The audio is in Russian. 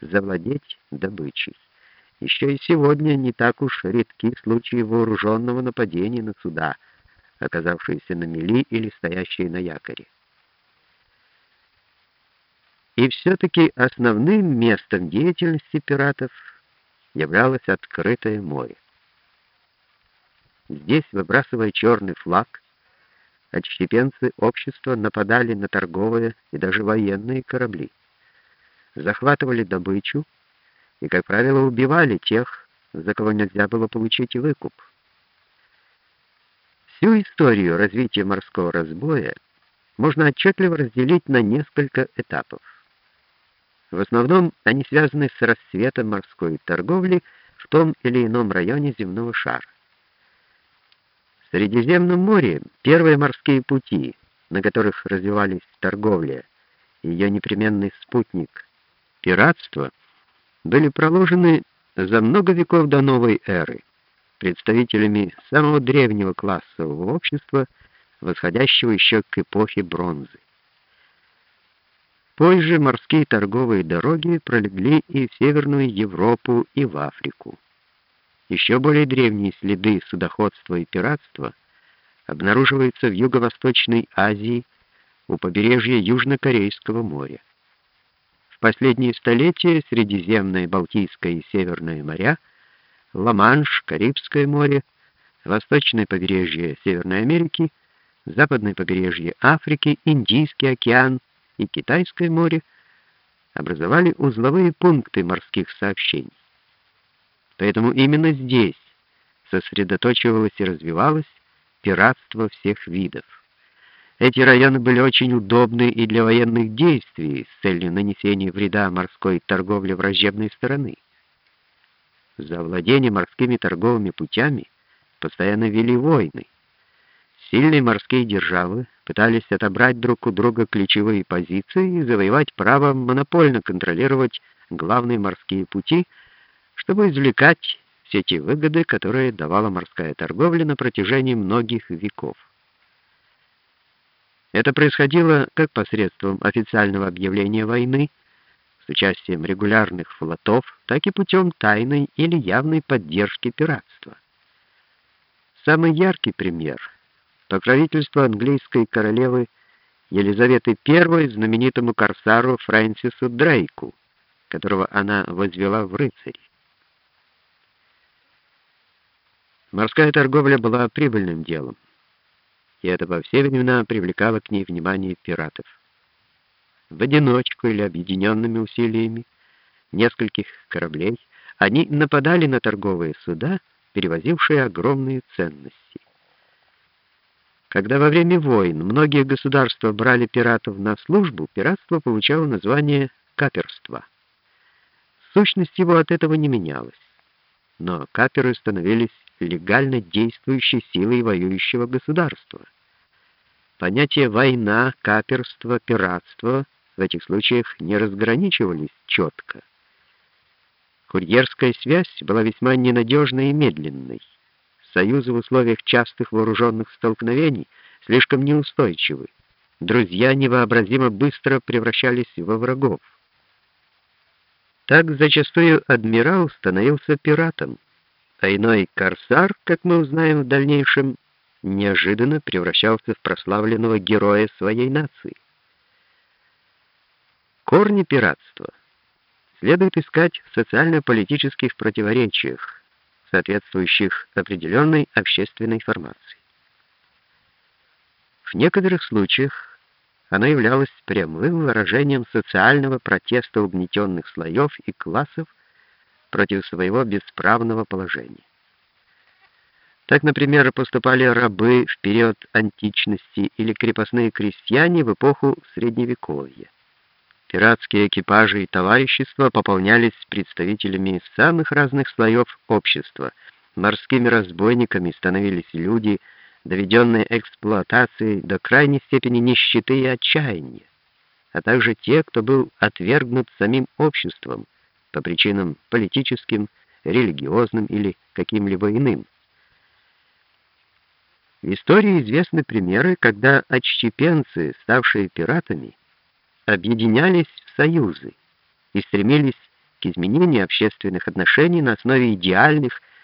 завладеть добычей. Еще и сегодня не так уж редки случаи вооруженного нападения на суда, оказавшиеся на мели или стоящие на якоре. И все-таки основным местом деятельности пиратов являлось открытое море. Здесь, выбрасывая черный флаг, отщепенцы общества нападали на торговые и даже военные корабли, захватывали добычу и, как правило, убивали тех, за кого нельзя было получить выкуп. Всю историю развития морского разбоя можно отчетливо разделить на несколько этапов. В основном они связаны с расцветом морской торговли в том или ином районе земного шара. В Средиземном море первые морские пути, на которых развивались торговля, и ее непременный спутник пиратство, были проложены за много веков до новой эры представителями самого древнего классового общества, восходящего еще к эпохе бронзы. Позже морские торговые дороги пролегли и в Северную Европу, и в Африку. Еще более древние следы судоходства и пиратства обнаруживаются в Юго-Восточной Азии у побережья Южно-Корейского моря. В последние столетия Средиземное, Балтийское и Северное моря, Ла-Манш, Карибское море, восточное побережье Северной Америки, западное побережье Африки, Индийский океан и Китайское море образовали узловые пункты морских сообщений. Поэтому именно здесь сосредоточивалось и развивалось пиратство всех видов. Эти районы были очень удобны и для военных действий с целью нанесения вреда морской торговле враждебной стороны. За владение морскими торговыми путями постоянно вели войны. Сильные морские державы пытались отобрать друг у друга ключевые позиции и завоевать право монопольно контролировать главные морские пути, чтобы извлекать все те выгоды, которые давала морская торговля на протяжении многих веков. Это происходило как посредством официального объявления войны с участием регулярных флотов, так и путем тайной или явной поддержки пиратства. Самый яркий пример — покровительство английской королевы Елизаветы I знаменитому корсару Фрэнсису Дрейку, которого она возвела в рыцари. Морская торговля была прибыльным делом, и это во все времена привлекало к ней внимание пиратов. В одиночку или объединенными усилиями нескольких кораблей они нападали на торговые суда, перевозившие огромные ценности. Когда во время войн многие государства брали пиратов на службу, пиратство получало название каперства. Сущность его от этого не менялась. Но каперы становились легально действующей силой воюющего государства. Понятия война, каперство, пиратство в этих случаях не разграничивались четко. Курьерская связь была весьма ненадежной и медленной союзы в условиях частых вооруженных столкновений слишком неустойчивы. Друзья невообразимо быстро превращались во врагов. Так зачастую адмирал становился пиратом, а иной корсар, как мы узнаем в дальнейшем, неожиданно превращался в прославленного героя своей нации. Корни пиратства следует искать в социально-политических противоречиях, соответствующих определенной общественной формации. В некоторых случаях она являлась прямым выражением социального протеста угнетенных слоев и классов против своего бесправного положения. Так, например, поступали рабы в период античности или крепостные крестьяне в эпоху Средневековья. Пиратские экипажи и товарищества пополнялись представителями самых разных слоев общества. Морскими разбойниками становились люди, доведенные эксплуатацией до крайней степени нищеты и отчаяния, а также те, кто был отвергнут самим обществом по причинам политическим, религиозным или каким-либо иным. В истории известны примеры, когда отщепенцы, ставшие пиратами, объединялись в союзы и стремились изменения общественных отношений на основе идеальных